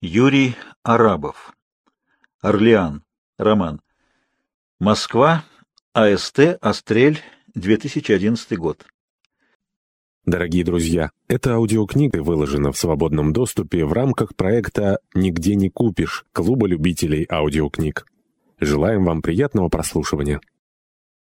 Юрий Арабов. Орлеан. Роман. Москва. АСТ. Острель. 2011 год. Дорогие друзья, эта аудиокнига выложена в свободном доступе в рамках проекта «Нигде не купишь» Клуба любителей аудиокниг. Желаем вам приятного прослушивания.